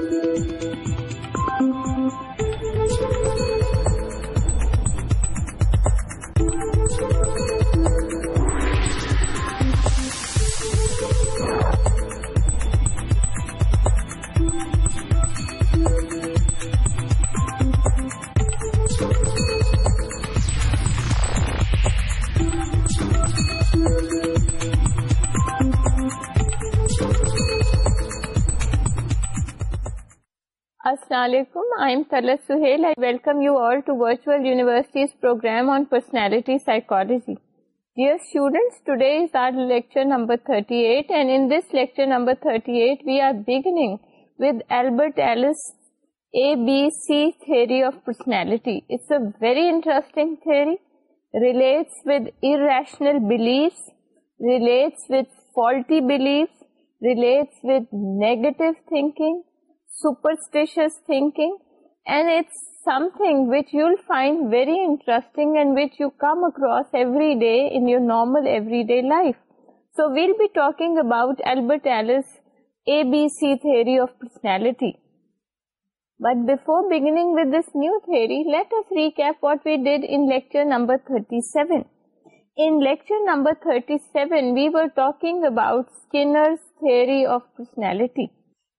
رہ Assalamualaikum. I am Tala Suhail. I welcome you all to Virtual University's program on personality psychology. Dear students, today is our lecture number 38, and in this lecture number 38, we are beginning with Albert Ellis' ABC theory of personality. It's a very interesting theory, relates with irrational beliefs, relates with faulty beliefs, relates with negative thinking, we'll be talk about Albert Ellis A B C three of personality but بفورنگ new theory as remember thirty سیونچر number thirty seven we were talking about theory of personality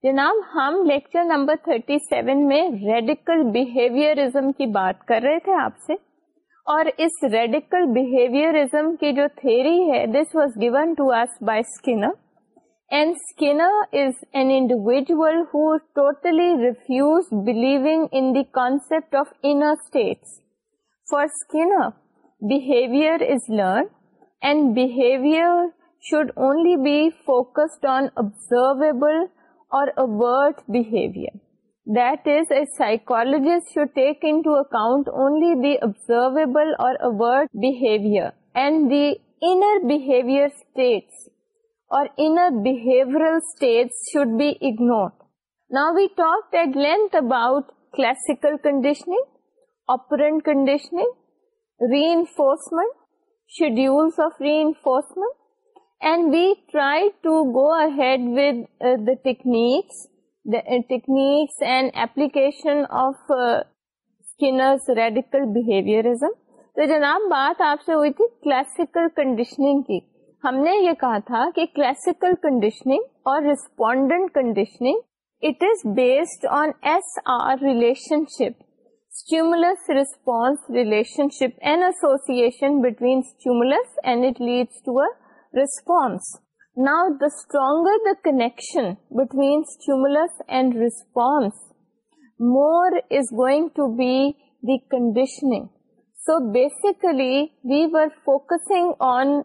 جناب ہم lecture number 37 میں radical behaviourism کی بات کر رہے تھے آپ سے اور اس ریڈیکل بہیویئرزم کی جو تھیری ہے this was given to us by Skinner and Skinner is an individual who totally refuse believing in the concept of inner states for Skinner behaviour is learn and behaviour should only be focused on observable or overt behavior. That is, a psychologist should take into account only the observable or overt behavior and the inner behavior states or inner behavioral states should be ignored. Now, we talked at length about classical conditioning, operant conditioning, reinforcement, schedules of reinforcement. And we try to go ahead with the techniques application تو جناب بات آپ سے ہوئی تھی classical conditioning کی ہم نے یہ کہا تھا کہ کلاسیکل کنڈیشننگ اور respondent conditioning it is based on S R relationship stimulus response relationship and association between stimulus and it leads to a response. Now, the stronger the connection between stimulus and response, more is going to be the conditioning. So, basically, we were focusing on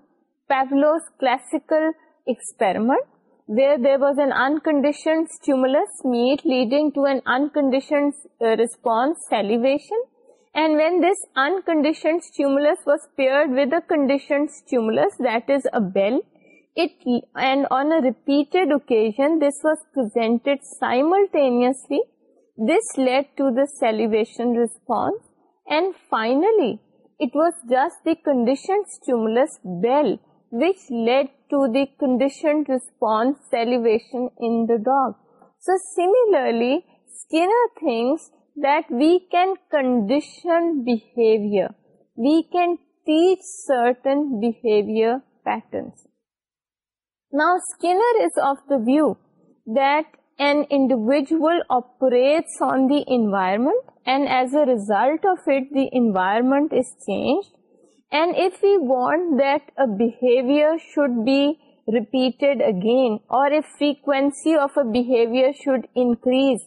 Pavlov's classical experiment, where there was an unconditioned stimulus, meat, leading to an unconditioned uh, response, salivation. and when this unconditioned stimulus was paired with a conditioned stimulus that is a bell it and on a repeated occasion this was presented simultaneously this led to the salivation response and finally it was just the conditioned stimulus bell which led to the conditioned response salivation in the dog so similarly skinner thinks we've then individual operates environment and as a result of it environment change and if you want that a behaviour should be repeated again اور behaviour should increase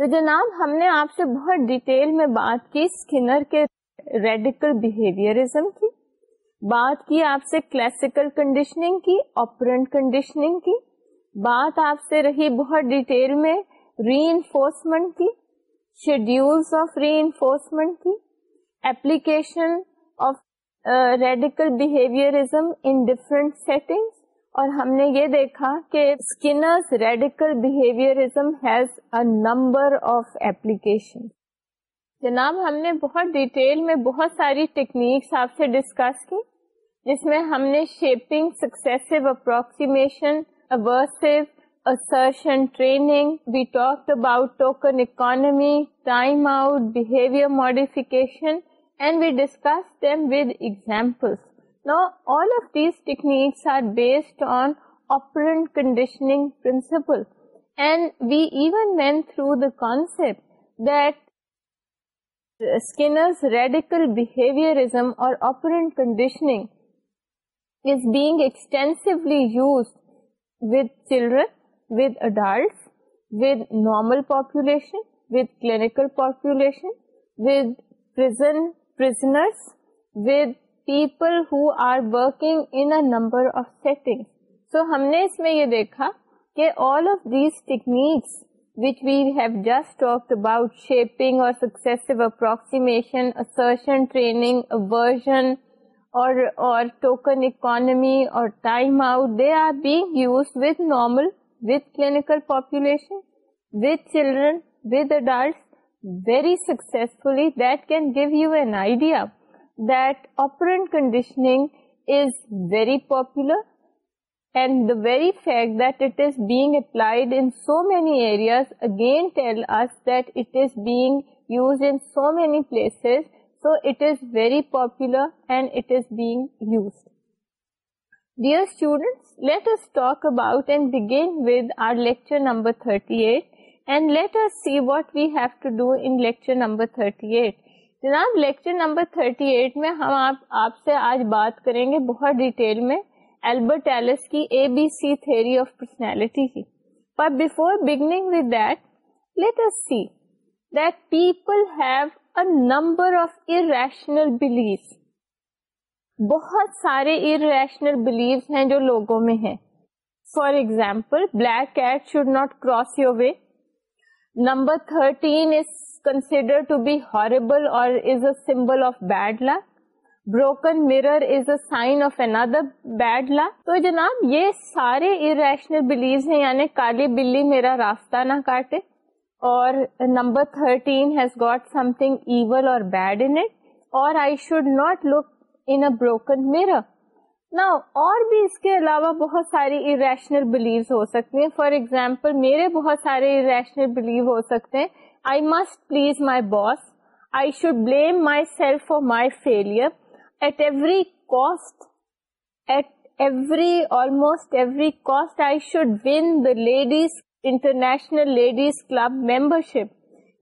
تو جناب ہم نے آپ سے بہت detail میں بات کی اسکنر کے ریڈیکل بہیویئرزم کی بات کی آپ سے کلاسیکل کنڈیشننگ کی آپرنٹ کنڈیشننگ کی بات آپ سے رہی بہت ڈیٹیل میں ری انفورسمنٹ کی شیڈیولس آف ری انفورسمنٹ کی application of radical behaviourism in different setting اور ہم نے یہ دیکھا کہ Skinner's radical behaviourism has a number of application جناب ہم نے بہت ڈیٹیل میں بہت ساری ٹیکنیکس آپ سے ڈسکس کی جس میں ہم نے shaping successive approximation also assertion training we talk about token economy time out behaviour modification and we discuss them with examples now all of these condition اور people who are working so ہم نے اس میں یہ دیکھا کہ all of these we've just about اپروکیشن economy اور see what we have to do lecture number thirty eight جناب لیکچر نمبر 38 میں ہم آپ آپ سے آج بات کریں گے بہت ڈیٹیل میں البرٹ ایلس کی A B C theory of personality کی before beginning with that let us see that people have a number of irrational belief بہت سارے ار ریشنل ہیں جو لوگوں میں ہیں for example black cat should not cross your way number تھرٹینڈ to be horrible اور جناب یہ سارے یعنی کالی بلی میرا راستہ نہ کاٹے اور number thirteen has got something bad in it اور I should not look in broken mirror نا اور بھی اس کے علاوہ بہت ساری اریشنل بلیو ہو سکتی ہیں فار ایگزامپل میرے بہت سارے اریشنل بلیو ہو سکتے ہیں I must please my boss I should blame myself for my failure at every cost at every almost every cost I should win the ladies international ladies club ممبر شپ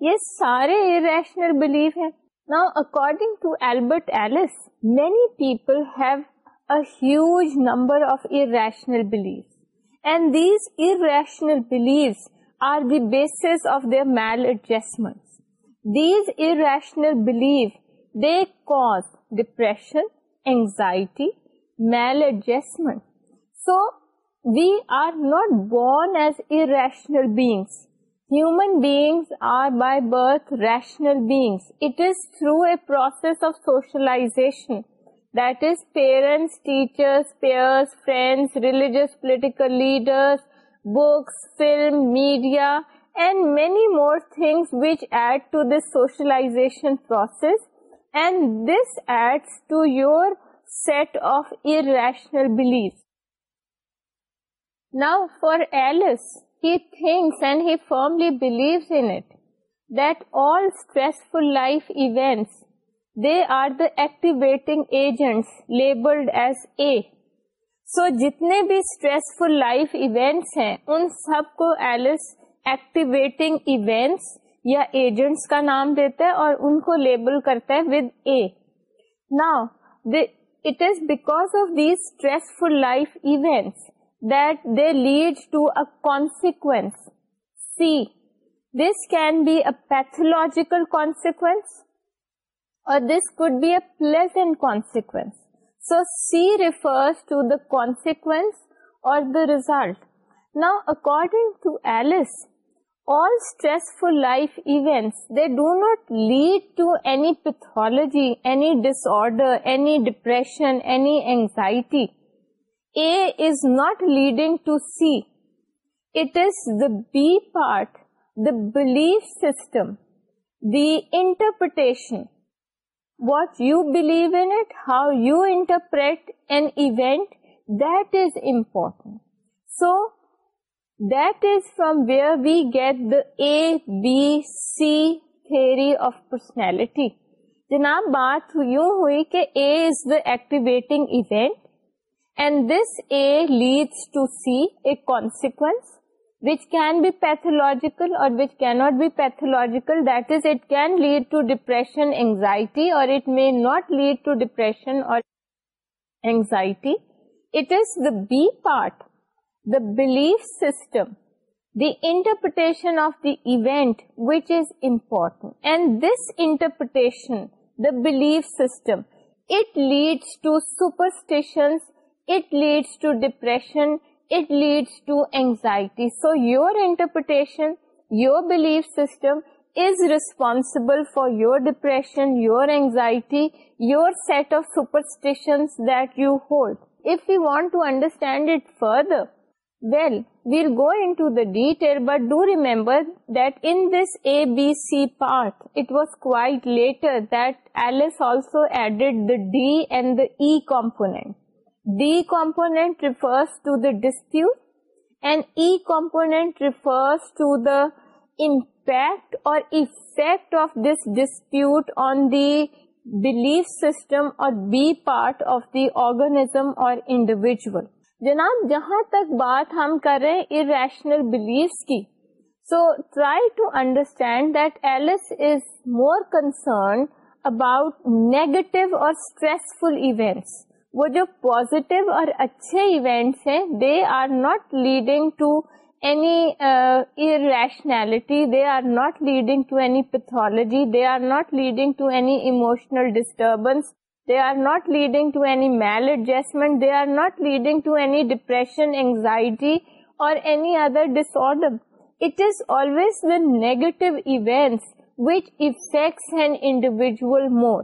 یہ سارے irrational blue ہیں نا according to Albert Ellis many people have a huge number of irrational beliefs. And these irrational beliefs are the basis of their maladjustments. These irrational beliefs, they cause depression, anxiety, maladjustment. So, we are not born as irrational beings. Human beings are by birth rational beings. It is through a process of socialization that is parents, teachers, peers, friends, religious, political leaders, books, film, media, and many more things which add to this socialization process, and this adds to your set of irrational beliefs. Now for Alice, he thinks and he firmly believes in it that all stressful life events activating agents labelled as a so جتنے بھی stressful life events ہیں ان سب کو Ellis activating events یا agents کا نام دیتے ہیں اور ان کو لیبل کرتے ہیں ود اے نا back of the stressful life events that the lead to consequence C this can be a pathological consequence اور this could be a please and consequence so C reference result نا according life not lead to any pathology any disorder any depression any anxiety A is not leading to C it is the B part the believe some interpretation what you believe in it how you interpret an event that is important so that is from where we get the B C three of personality جناب بات یو ہوئی کہ A is the activating event and this A leads to C a consequence which can be pathological اور pathological lead to depression anxiety اور B part the blue system the interpretation of the event which is important and this interpretation the belief system it leads to superstitions leads to depression it leads to anxiety. So your interpretation, your belief system is responsible for your depression, your anxiety, your set of superstitions that you hold. If we want to understand it further, well, we'll go into the detail, but do remember that in this ABC part, it was quite later that Alice also added the D and the E component. The component refers to the dispute and E کو this dispute on the belief system اور B part of the organism اور individual جناب جہاں تک بات ہم کر رہے اشنل بلیف کی so try to understand that Ellis is more concerned about negative اور اسٹریس فل ایونٹس وہ جو پوزیٹو اور اچھے ایونٹس ہیں they are not leading to any irrationality they are not leading to any pathology they are not leading to any emotional disturbance they are not leading to any maladjustment they are not leading to any depression anxiety اور any other disorder it is always the negative events which affects and individual more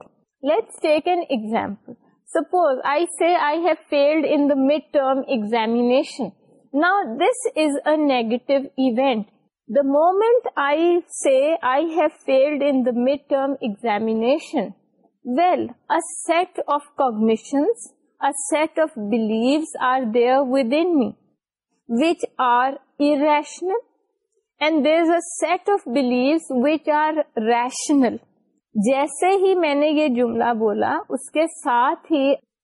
let's take an example suppose I see I have failed in the mid term exam this is a negative event well of cognitions are there within were irrational rational جیسے ہی میں نے یہ جملہ بولا اس کے ساتھ ہی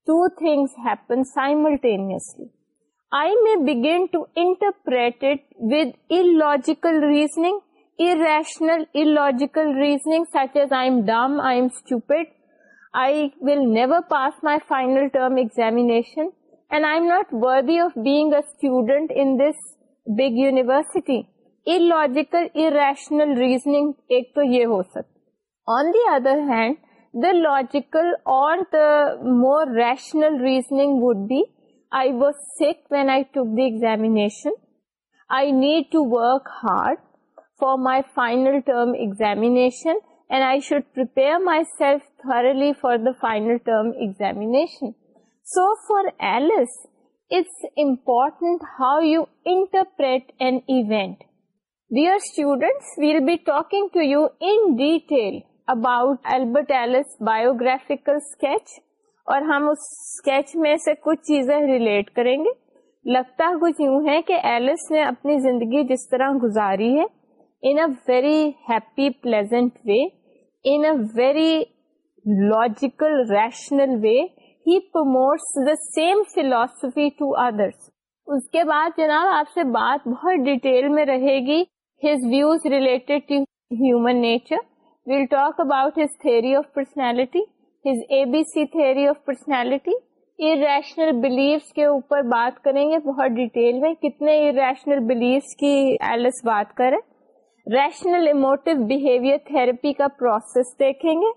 two things happen simultaneously I میں بگن ٹو انٹرپریٹ ود ویزنگ reasoning such as I will never pass my final of being a student in this big university irrational reasoning ایک تو یہ ہو سکتا لاجیکل اور more rational reasoning would be I was sick when I took the exam I need to work hard for my final myself thoroughly for the فائنلشن so for Ellis important how you interpret and there will be talking to you in detail about Albert Ellis biographical اور ہم اس sketch میں سے کچھ چیزیں relate کریں گے لگتا کچھ یوں ہے کہ ایلس نے اپنی زندگی جس طرح گزاری ہے in a very happy pleasant way in a very logical rational way he promotes the same philosophy to others اس کے بعد جناب آپ سے بات بہت ڈیٹیل میں رہے گی his views related to human nature we'll talk about his theory of personality A B C theory of personality irrational beliefs کے اوپر بات کریں گے بہت ڈیٹیل میں کتنے کی ایلس بات ریشنل اموٹیو بہیویئر تھراپی کا پروسیس دیکھیں گے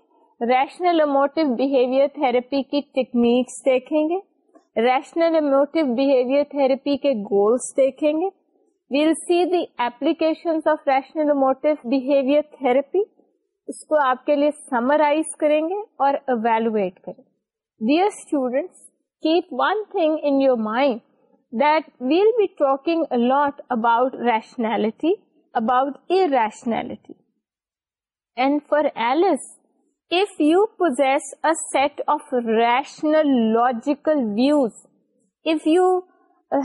ریشنل اموٹیو بہیویئر تھراپی کی ٹیکنیکس دیکھیں گے ریشنل اموٹیو بہیویئر تھراپی کے گولس دیکھیں گے we'll see the application of rational emotive behaviour therapy اس کو آپ کے لیے سمرائز کریں گے اور اویلویٹ کریں گے students keep one thing in your mind that we'll be talking a lot about rationality about and for Ellis possess you possess of of rational logical views if you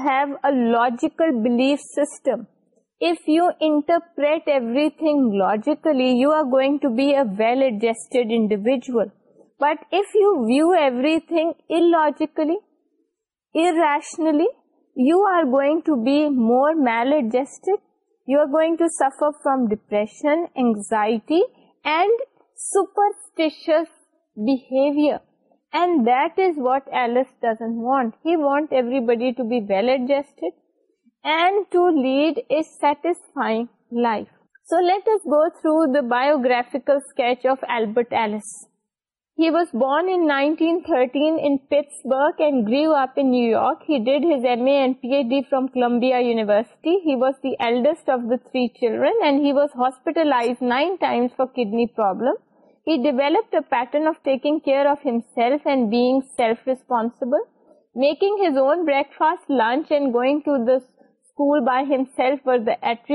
have logical belief system well adjusted but if you view every تھنگکلیشنلیڈ you are going to suffer from depression anxiety اینڈرسٹیش behaviour and this what Ellis doesn't want he well adjusted is نائڈنیم ڈیلپٹرن of taking care of and self response making his own breakfast lunch and going families rational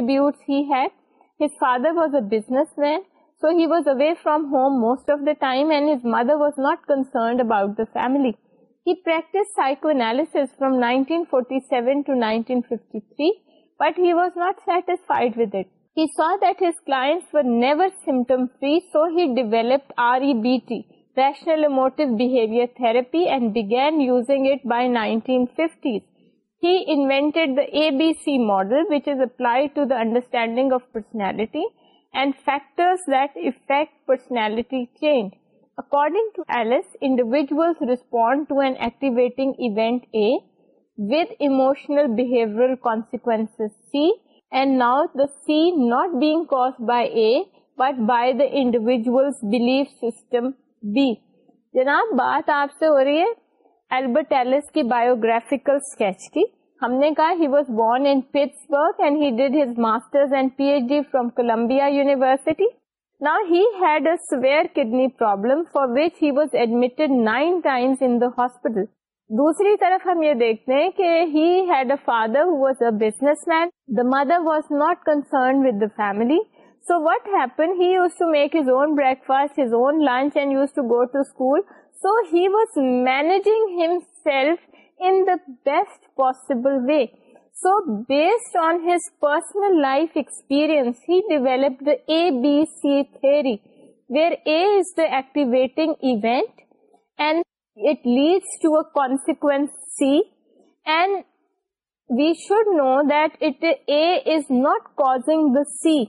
therapy and بگینگین سی ناٹ بیگ کا ہو رہی ہے اسکیچ کی ہم نے کہا P H D Columbia university نا had kidney problem for which he was the hospital دوسری طرف ہم یہ دیکھتے ہیں کہ had father businessman the mother was not concerned with the family So what happened, he used to make his own breakfast, his own lunch and used to go to school. So he was managing himself in the best possible way. So based on his personal life experience, he developed the ABC theory, where A is the activating event and it leads to a consequence C, and we should know that A is not causing the C.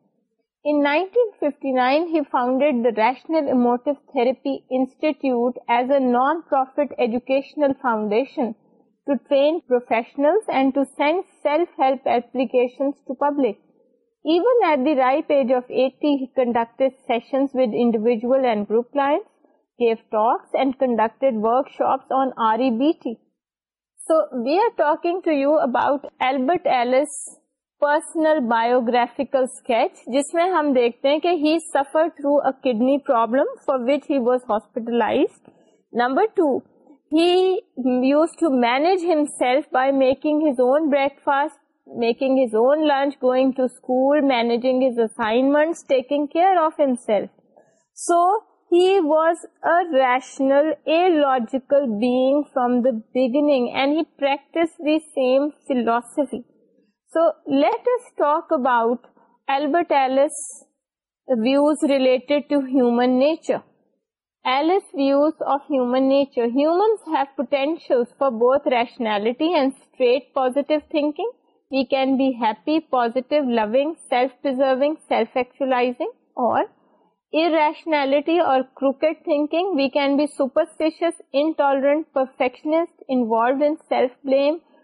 In 1959, he founded the Rational Emotive Therapy Institute as a non-profit educational foundation to train professionals and to send self-help applications to public. Even at the ripe age of 80, he conducted sessions with individual and group clients, gave talks and conducted workshops on REBT. So, we are talking to you about Albert Ellis, personal biographical sketch جس میں ہم دیکھتے ہیں کہ he suffer through a kidney problem for which he was hospitalise number two he use to manage himself by making his own breakfast making his own lunch going to school managing assignment taking care of himself so he was a rational a logical bag from the beginning and he practice the same philosophy so let us talk about ایلبرشل for both rationality and straight positive thinking we can be happy positive loving self ایکچولاس intolerant perfectionist and انف بار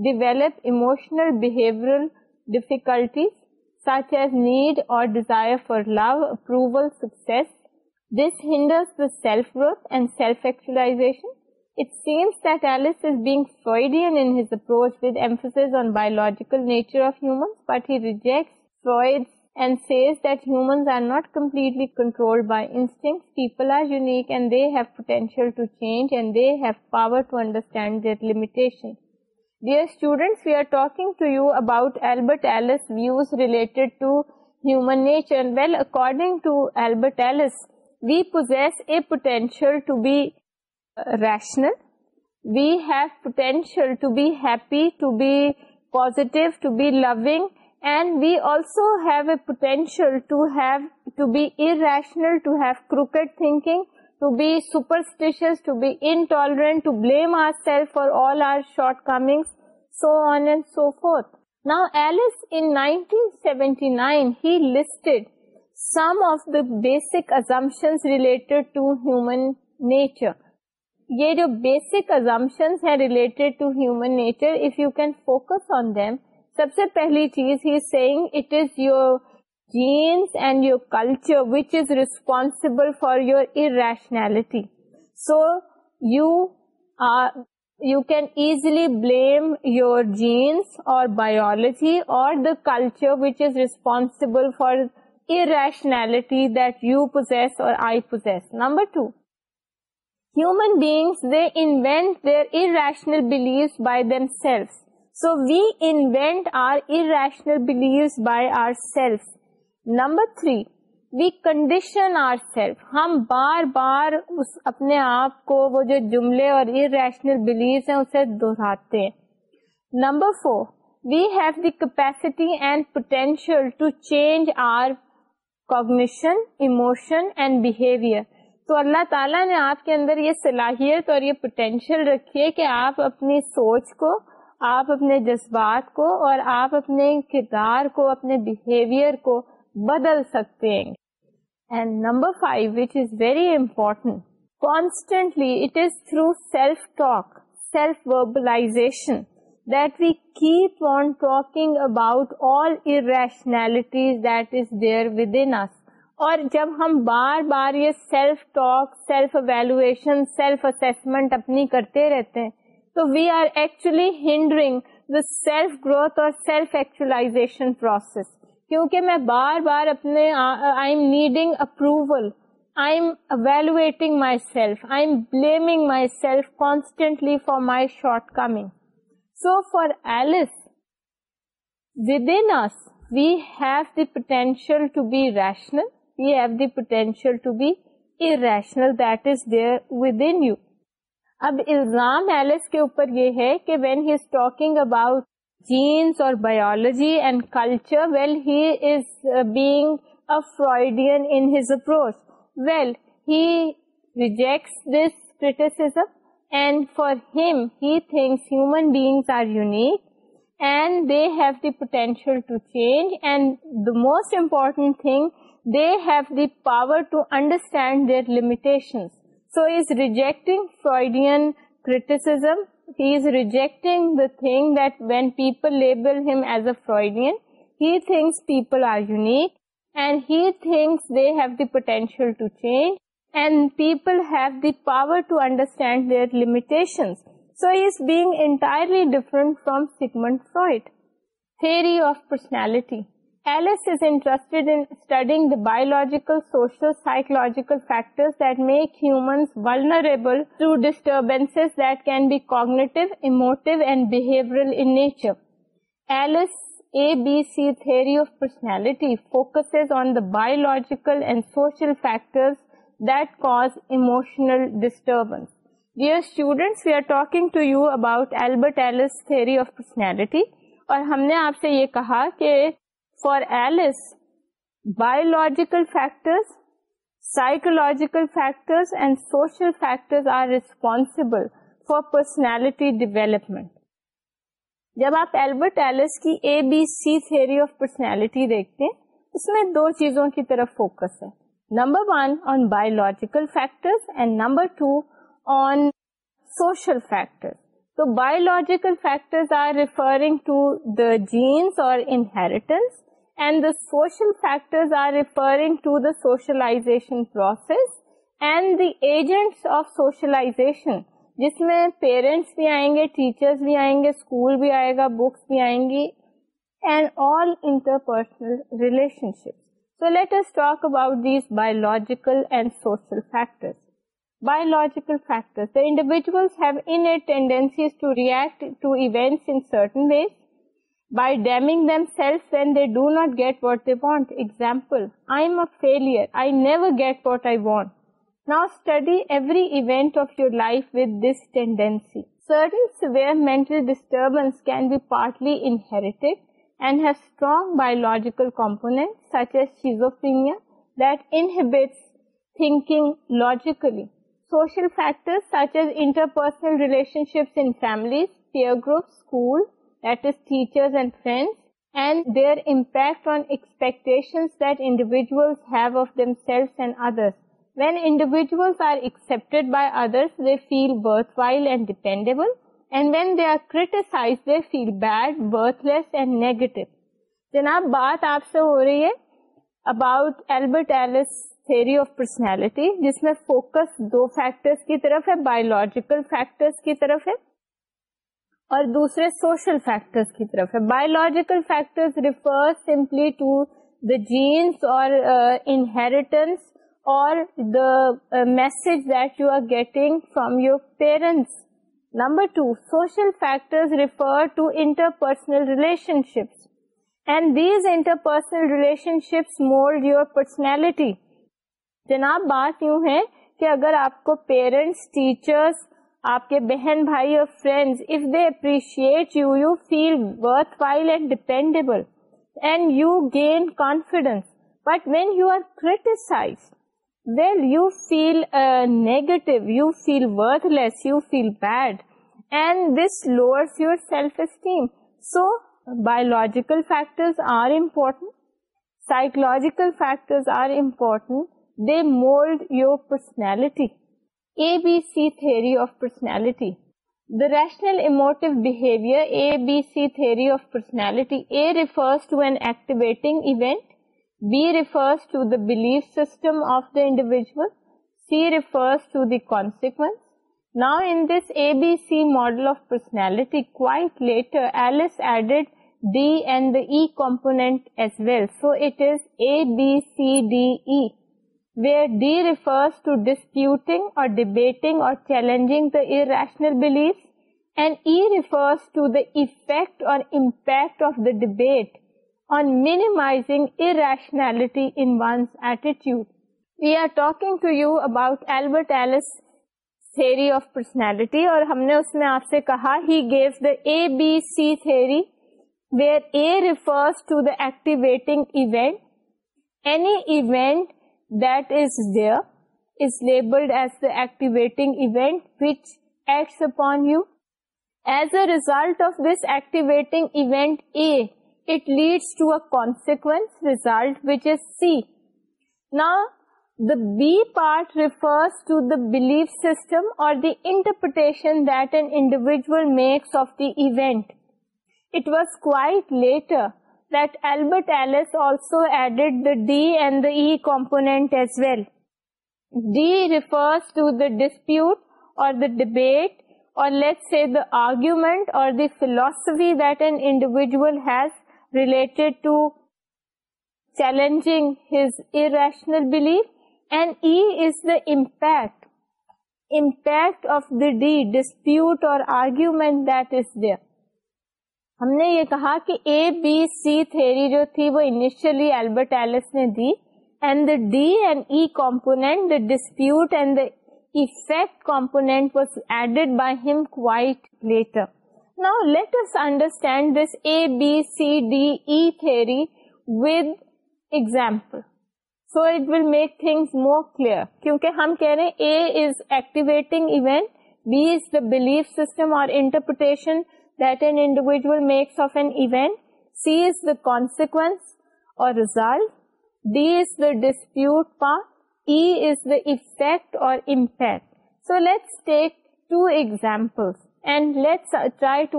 develop emotional behavioral difficulties such as need or desire for love, approval, success. This hinders the self-growth and self-actualization. It seems that Alice is being Freudian in his approach with emphasis on biological nature of humans, but he rejects Freud's and says that humans are not completely controlled by instincts. People are unique and they have potential to change and they have power to understand their limitations. Dear students we are talk about Ellis views related to human nature well according we possess a potential to be rational we have potential to be positive to be loving and we آلسوٹینشیلگ to be superstitious be انٹالٹی nine بیسکشن related جو basic assumptions ہیں ریلیٹڈ سب سے پہلی چیز it is you genes and your culture which is responsible for your irrationality. So you can easily blame your genes or biology or the culture which is responsible for irrationality that you possess or I possess. Number two, human beings, they invent their irrational beliefs by themselves. So we invent our irrational beliefs by ourselves. Number three we condition are self ہم بار بار اس اپنے آپ کو وہ جو جملے اور ہیں اسے دہراتے ہیں number four we have the capacity and potential to change our cognition emotion and behaviour تو اللہ تعالیٰ نے آپ کے اندر یہ صلاحیت اور یہ پوٹینشیل رکھی ہے کہ آپ اپنی سوچ کو آپ اپنے جذبات کو اور آپ اپنے کردار کو اپنے بہیویئر کو بدل سکتے ہیں and number five which is is very important constantly it through self self talk verbalisation اور جب ہم بار بار یہ self talk self evaluation self assessment اپنی کرتے رہتے ہیں تو we are actually hindering the self growth اور سیلف ایکچولاشن پروسیس کیونکہ میں بار بار اپنے I am needing approval I am evaluating myself I am blaming myself constantly for my short coming so for Ellis within we have the potential to be rational we have the potential to be irrational that is there within you اب الزام Ellis کے اوپر یہ ہے کہ when he is talking about genes biology and culture well has اپروس well ہیمس human being are unique and they have the potential to change and the most important they have the power to understand there limitations so is rejecting Freudian criticism have the potential to change and people have the power to understand their limitations so has bag entirely different from Sigmund three of personality Ellis is interest انٹڈنگ the biological psychological فیکٹربل بی کاگنیٹ اینڈر of personality focus on the biological factors that cause emotional disturbance dear students we are talking to you about Albert Ellis theory of personality اور ہم نے آپ سے یہ کہا کہ فار ایل بایولوجیکل فیکٹروجیکل factor factor responsible for personality development جب آپ ایلبرٹ ایلس کی A B C three of personality دیکھتے اس میں دو چیزوں کی طرف فوکس ہے number one on biological factor and number two on social factor تو biological are referring to the genes اور inheritance and the social referring to the socialisation process and the agents of socialisation جس میں parents بھی آئیں گے teachers بھی آئیں گے اسکول بھی آئے گا بکس بھی آئیں گی and all relationship so let us talk about these biological and social فیکٹروجیکل factor to events by damning themselves when they do not get what they want. Example, I am a failure. I never get what I want. Now study every event of your life with this tendency. Certain severe mental disturbance can be partly inherited and have strong biological components such as schizophrenia that inhibits thinking logically. Social factors such as interpersonal relationships in families, peer groups, schools, feel bad negative جناب بات آپ سے ہو رہی ہے about Albert Ellis theory of personality جس میں focus دو فیکٹر کی طرف ہے بایولوجیکل فیکٹر کی طرف ہے اور دوسرے سوشل فیکٹرز کی طرف ہے biological factors refer simply to the genes اور انہیریٹنس اور the message that you are getting from your parents number two social factors refer to interpersonal relationships and these interpersonal relationships mould your personality جناب بات یوں ہے کہ اگر آپ کو پیرنٹس ٹیچرس آپ کے بہن بھائی اور friends if they appreciate you you feel worth while and dependable and you gain confidence but when you are criticise well you feel negative you feel worthless you feel bad and this lower your self esteem so biological factors are important psychological factors are important they mould your personality rationality and the component as well so اٹھی ہم نے اس میں آپ سے کہا he gives the A B C three where activating B part refers to the belief system اور philosophy then individual has relating belief and as داپیکٹ of the D dispute اور ہم نے یہ کہا کہ اے بی سی تھیری جو تھی وہ انیشلی البرٹ ایلس نے دی and the D and E component the dispute and the effect component was added by him quite later. Now let us understand this A, B, C, D, E theory with example. So it will make things more clear. Because we are saying A is activating event, B is the belief system or interpretation try to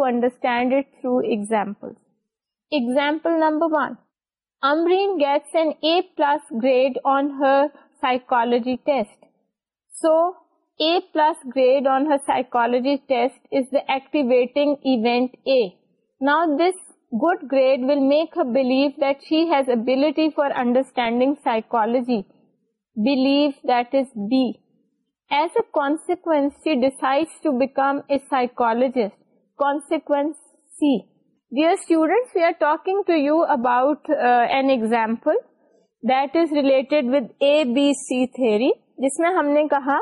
understand تھروزلپل number gets and A plus grade on her psychology test so plus grade on psychology test A نا this good grade ability for understandings related with A B C three جس میں ہم نے کہا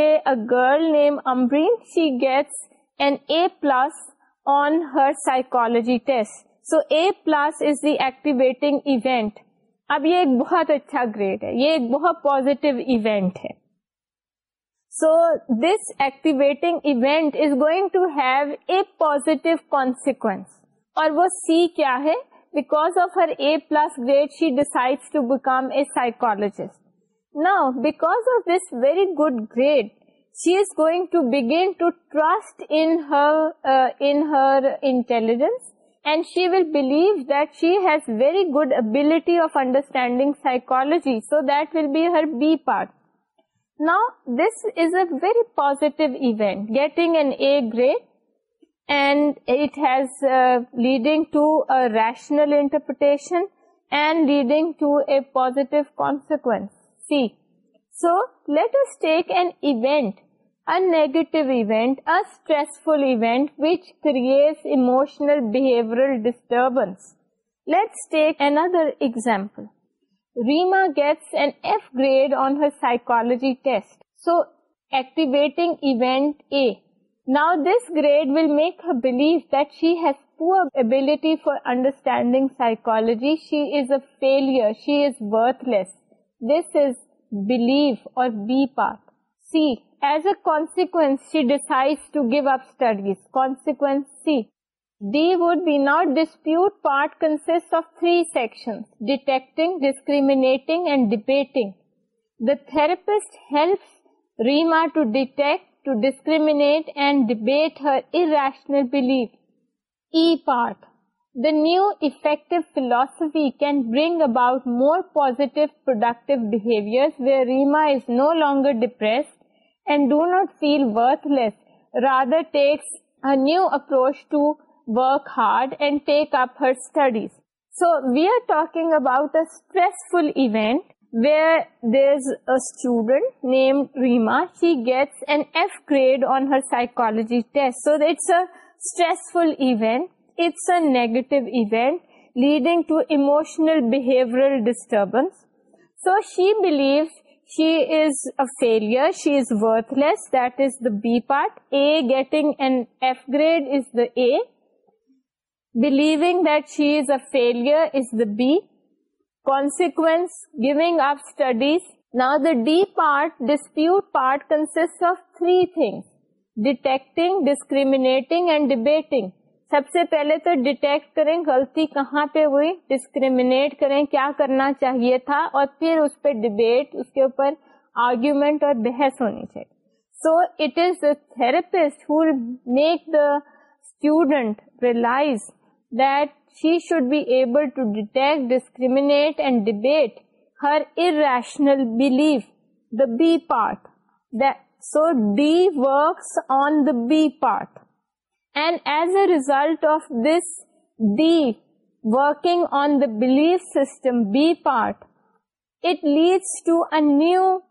a girl name Amreen she gets an A plus on her psychology test so A plus is the activating event اب یہ ایک بہت اچھا گریڈ ہے یہ ایک بہت ایونٹ ہے so this activating event is going to have a positive consequence اور وہ سی کیا ہے because of her A plus grade she decide to become a psychologist Now, because of this very good grade, she is going to begin to trust uh, in her intelligence, and she will believe that she has very good ability of understanding psychology. So that will be her B part. Now, this is a very positive event, getting an A grade, and it has uh, leading to a rational interpretation and leading to a positive consequence. See, so let us take an event, a negative event, a stressful event which creates emotional behavioral disturbance. Let's take another example. Reema gets an F grade on her psychology test. So, activating event A. Now, this grade will make her believe that she has poor ability for understanding psychology. She is a failure. She is worthless. Therapist helps ریمارٹ to discriminate debate her irrational part the new effective philosophy can bring about more positive, productive behaviors where Reema is no longer depressed and do not feel worthless, rather takes a new approach to work hard and take up her studies. So we are talking about a stressful event where there's a student named Reema. She gets an F grade on her psychology test. So it's a stressful event it's a negative event leading to emotional behavioral disturbance. So she believes she is a failure, she is worthless, that is the B part. A getting an F grade is the A. Believing that she is a failure is the B. Consequence, giving up studies. Now the D part, dispute part, consists of three things: detecting, discriminating and debating. سب سے پہلے تو detect کریں غلطی کہاں پہ ہوئی discriminate کریں کیا کرنا چاہیے تھا اور پھر اس پہ ڈبیٹ اس کے اوپر اور بحث ہونی چاہیے so it is the therapist who make the student realise that she should be able to detect discriminate and debate her irrational belief the B part so works on the B part And as a result of this, the working on the belief system, B part, it leads to a new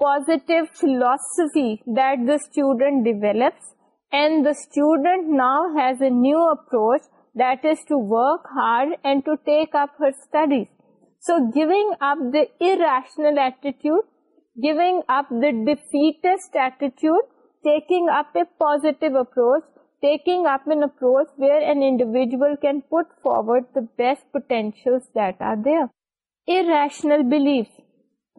positive philosophy that the student develops, and the student now has a new approach, that is to work hard and to take up her studies. So giving up the irrational attitude, giving up the defeatist attitude, taking up a positive approach taking up an approach where an individual can put forward the best potentials that are there. Irrational beliefs.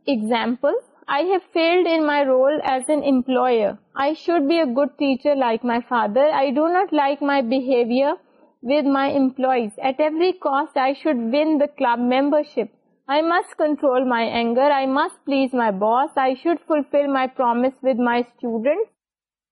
Examples: I have failed in my role as an employer. I should be a good teacher like my father. I do not like my behavior with my employees. At every cost, I should win the club membership. I must control my anger. I must please my boss. I should fulfill my promise with my students.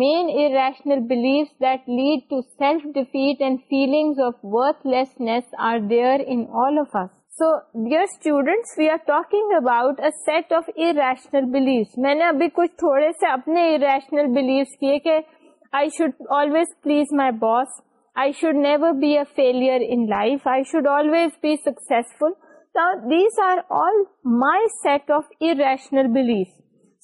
Main irrational belief that lead to self defeat and feeling of worthlessness are dear student we are talking about of irrational beliefs میں نے ابھی کچھ تھوڑے سے اپنے irrational beliefs کیے کہ I should always please my boss I should never be a fail in life I should always be successful these are all my set of irrational belief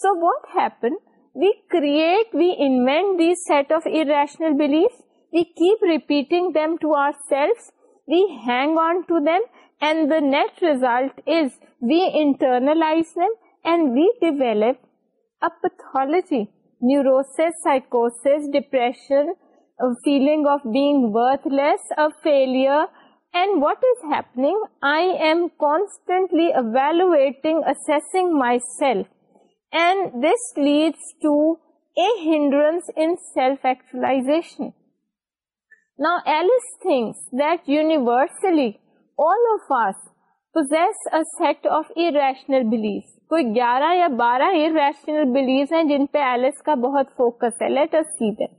so what happen We invent these set of irrational beliefs, we keep repeating them to ourselves, we hang on to them, and the net result is we internalize them and we develop a pathology, neurosis, psychosis, depression, a feeling of being worthless, a failure. And what is happening? I am constantly evaluating, assessing myself. possess things set of irrational beliefs. کوئی گیارہ یا بارہ irrational rational ہیں جن پہ else کا بہت focus ہے let's see that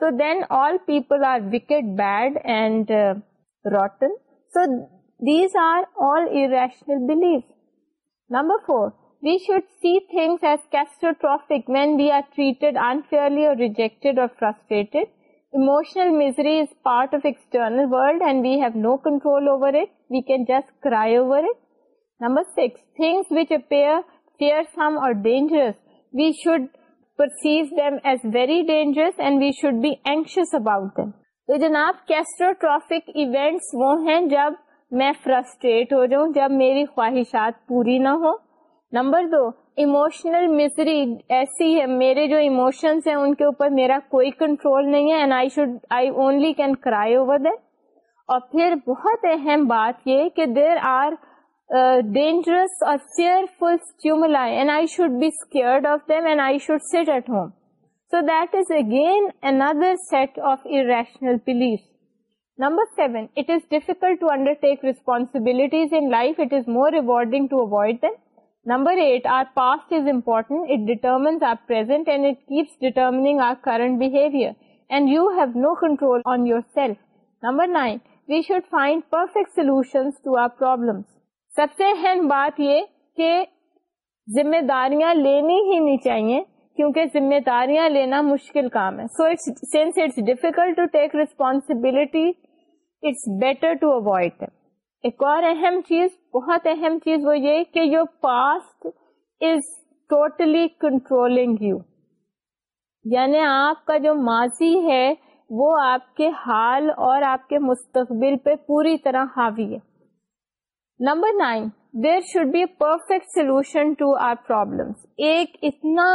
so then all پیپلٹیڈ اور frustrated six things we should جب میں فرسٹریٹ ہو جاؤں جب میری خواہشات پوری نہ ہو نمبر دو ایموشنل مزری ایسی ہے میرے جو ایموشنس ہیں ان کے اوپر میرا کوئی کنٹرول نہیں ہے پھر بہت اہم بات یہ کہ there are dangerous bad I should sit at home so that of اگینل belief number take are problems سب سے اہم بات یہ کہ ذمہ داریاں لینی ہی نہیں چاہیے کیونکہ ذمہ داریاں لینا مشکل کام ہے so it's to take responsibility it's better to avoid ایک اور اہم چیز بہت اہم چیز وہ یہ کہ your past is totally controlling you یعنی آپ کا جو ماضی ہے وہ آپ کے حال اور آپ کے مستقبل پہ پوری طرح حاوی ہے number nine there should be perfect solution to our problem ایک اتنا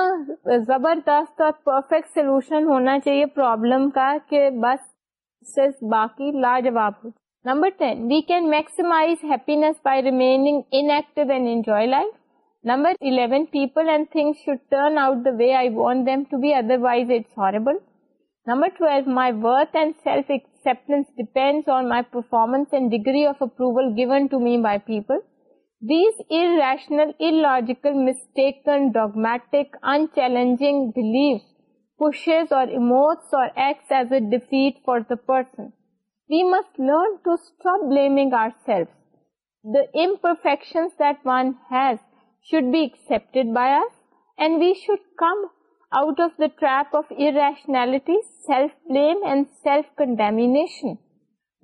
زبردست اور پرفیکٹ سولوشن ہونا چاہیے پرابلم کا کہ بس صرف باقی لاجواب ہو number ten we can maximise happiness by remaining in and enjoy life number eleven people and thing should turn out the way I want them to be otherwise it's horrible Number 12, my worth and self-acceptance depends on my performance and degree of approval given to me by people. These irrational, illogical, mistaken, dogmatic, unchallenging beliefs pushes or emotes or acts as a defeat for the person. We must learn to stop blaming ourselves. The imperfections that one has should be accepted by us and we should come out of the trap of irrationality, self-blame and self-condemnation.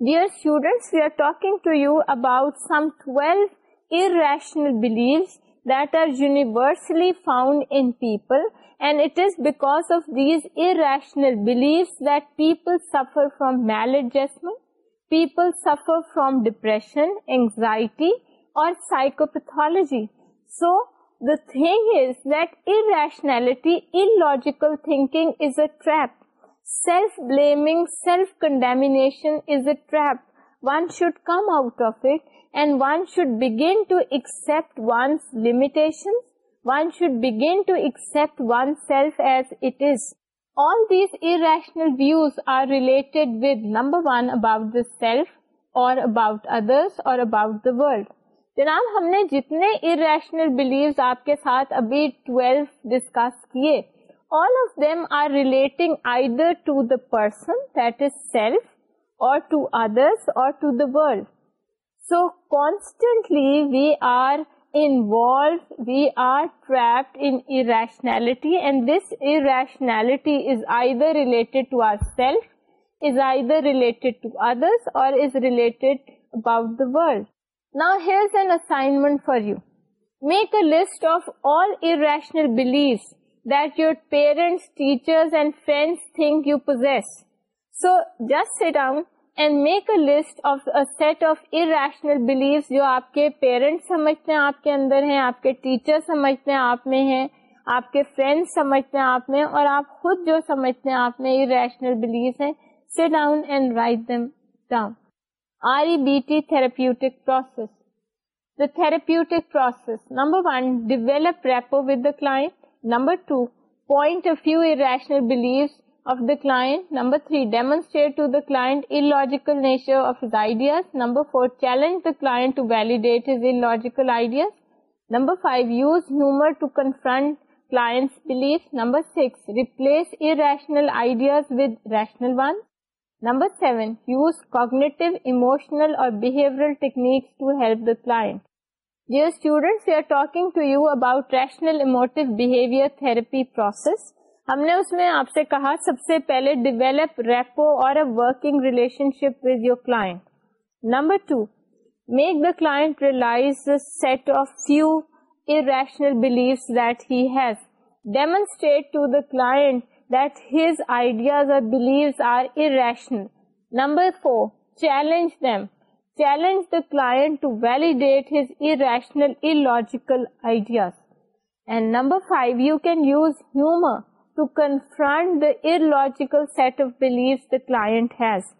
Dear students, we are talking to you about some 12 irrational beliefs that are universally found in people, and it is because of these irrational beliefs that people suffer from maladjustment, people suffer from depression, anxiety or psychopathology. So سیلفٹ others about the world جناب ہم نے جتنے irrational believes آپ کے ساتھ ابھی discuss کیے so constantly we are we are ٹریکنالٹی and this about the world. Parents آپ کے اندر ہیں آپ کے ٹیچر سمجھتے ہیں آپ میں ہیں آپ کے فرینڈس سمجھتے ہیں آپ میں اور آپ خود جو سمجھتے ہیں آپ میں ارشنل بلیوز ہیں set down and write them down REBT therapeutic process. The therapeutic process. Number one, develop rapport with the client. Number two, point a few irrational beliefs of the client. Number three, demonstrate to the client illogical nature of his ideas. Number four, challenge the client to validate his illogical ideas. Number five, use humor to confront client's beliefs. Number six, replace irrational ideas with rational ones. ہم نے اس میں آپ سے کہا سب سے پہلے develop rapport اور working relationship with your number two make the set of few that has demonstrates ideas are irrational number four challenge them challenge the client to validate irrational ideas and number five you can use humour to confront the illogical set of the client has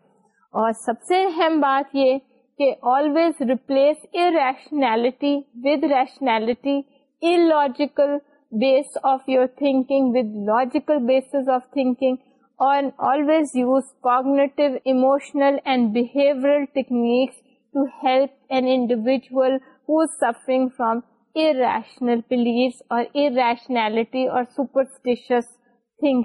اور سب سے اہم بات یہ کہ always replace irrationality with rationality illogical base of your thinking with logical bases of thinking کوگنیٹوشنل please اور irrationality organisation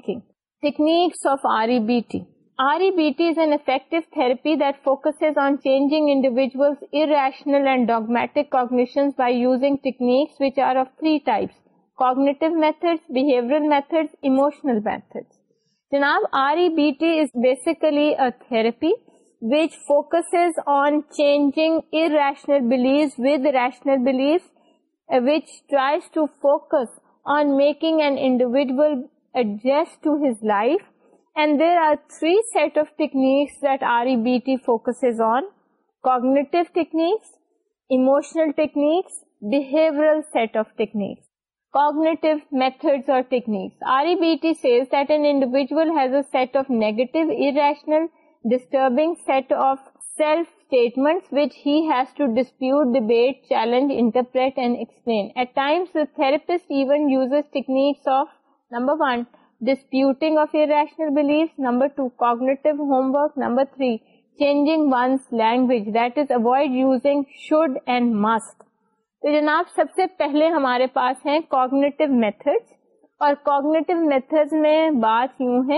by using techniques which are of three types جناب R E basically a therapy which focus on چینجنل adjust life and there are three set of techniques R E B focus on cognitive ٹیکنیکسنل techniques behaviour set of techniques cognitive methods or techniques. REBT says that an individual has a set of negative, irrational, disturbing set of self-statements which he has to dispute, debate, challenge, interpret and explain. At times, the therapist even uses techniques of number one, disputing of irrational beliefs, number two, cognitive homework, number three, changing one's language, that is avoid using should and must. تو جناب سب سے پہلے ہمارے پاس ہیں cognitive method اور cognitive method میں بات یوں ہے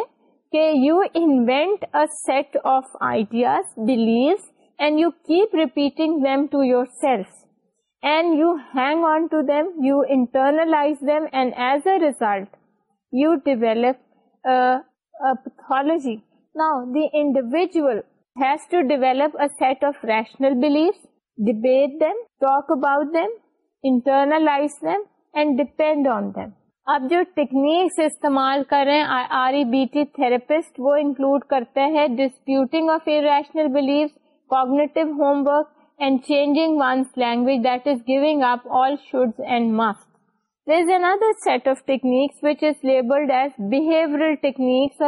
کہ you invent a set of ideas beliefs and you keep repeating them to yourself and you hang on to them you internalise them and as a result you develop pathology now the individual has to develop a set of rational beliefs اب about techniques استعمال کر رہے ہیں R E B T therapist وہ include کرتے ہیں disputing of cognitive homework and changing one's language that is giving up all and must there is اندر set of techniques was techniques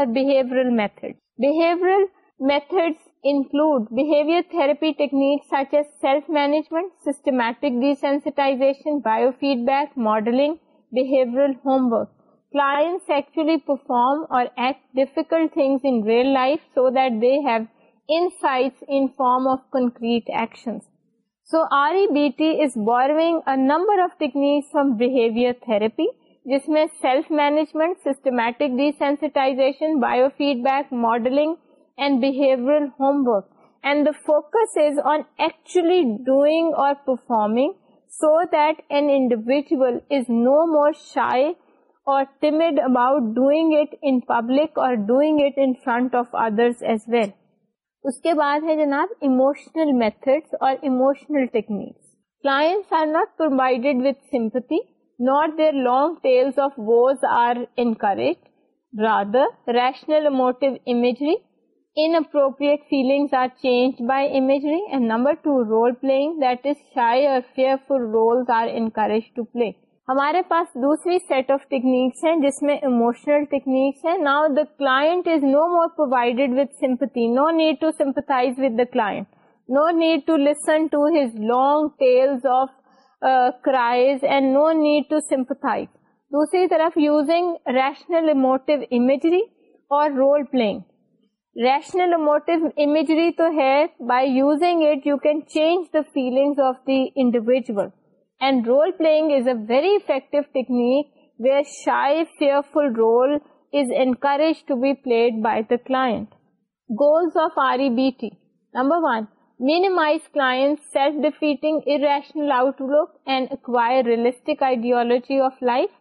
اور include behavior therapy techniques such as self-management, systematic desensitization, biofeedback, modeling, behavioral homework. Clients actually perform or act difficult things in real life so that they have insights in form of concrete actions. So REBT is borrowing a number of techniques from behavior therapy. جس میں self management systematic desensitisation biofeedback modelling and بہیورک and the focus اور اس کے بعد ہے جناب emotional method اور technique class are not provided sympathy not their long tales of goes are incorrect rather rational inappropriate feelings are changed by imagery and number two role playing that is shy or fearful roles are encouraged to play. ہمارے پاس دوسری set of techniques ہیں جس میں emotional techniques ہیں نا the client is no more provided with sympathy no need to sympathise with the client no need to listen to his long tales of cries and no need to sympathise دوسری طرف using rational emotive imagery اور role playing rational emotive imagery to hai, by using it you can change the feelings of the individual. And role playing is a very effective technique where shy, fearful role is encouraged to be played by the client. Goals of REBT. Number 1, minimize clients' self-defeating, irrational outlook and acquire realistic ideology of life.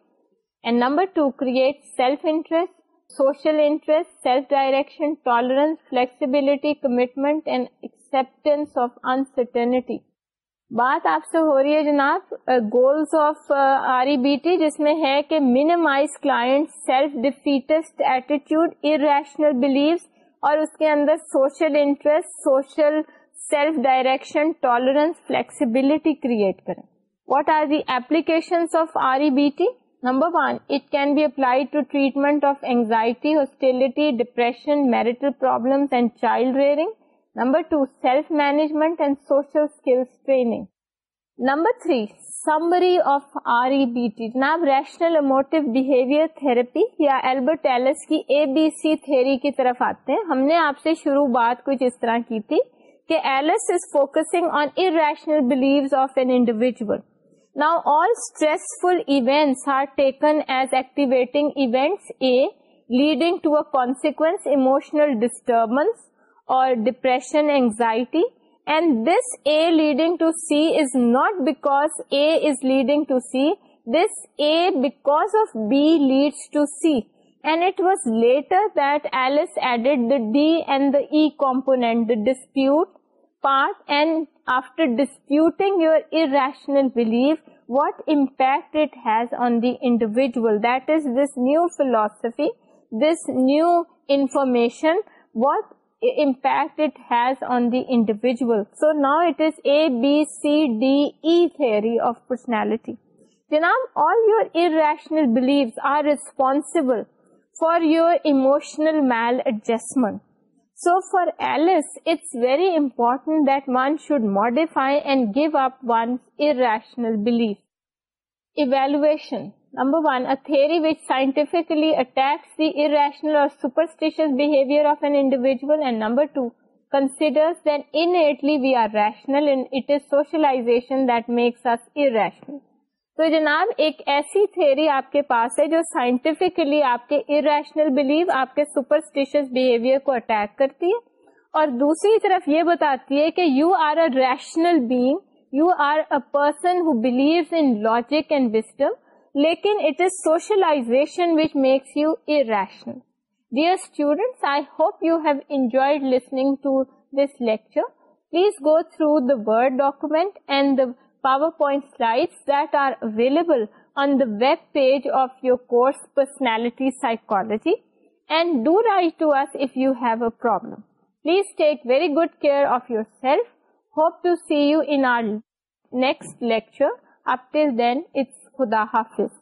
And number 2, create self-interest, social interest, self-direction, tolerance, flexibility, commitment and acceptance of uncertainty. بات آپ سے ہو رہی ہے جناب goals of R E B T جس میں ہے کہ minimise client self defeatist attitude irrational beliefs اور اس کے اندر social interest social self direction tolerance flexibility create کریں what are the application of R E B T ہم نے آپ سے شروعات کچھ اس طرح کی تھی کہ Ellis is focusing on irrational disturbance اور D and E components part and after disputing your irrational belief, what impact it has on the individual. That is, this new philosophy, this new information, what impact it has on the individual. So now it is A, B, C, D, E theory of personality. Janab, all your irrational beliefs are responsible for your emotional maladjustment. So فارس very important then should modify and give up was irrational belief evolution number one اتھیری وائنٹفیكلیشنل number two consider we are rationalisation دیکھ as irrational تو جناب ایک ایسی theory آپ کے پاس ہے جو سائنٹیفکلی آپ کے بلیو آپ کے بہیویئر کو اٹیک کرتی ہے اور دوسری طرف یہ بتاتی ہے کہ you are a rational being you are a person who in logic and wisdom لیکن it is socialisation which makes you irrational dear students I hope you have enjoyed listening to this lecture please go through the word document and the PowerPoint slides that are available on the web page of your course Personality Psychology, and do write to us if you have a problem. Please take very good care of yourself. Hope to see you in our next lecture. Up till then, it's Khuda Hafiz.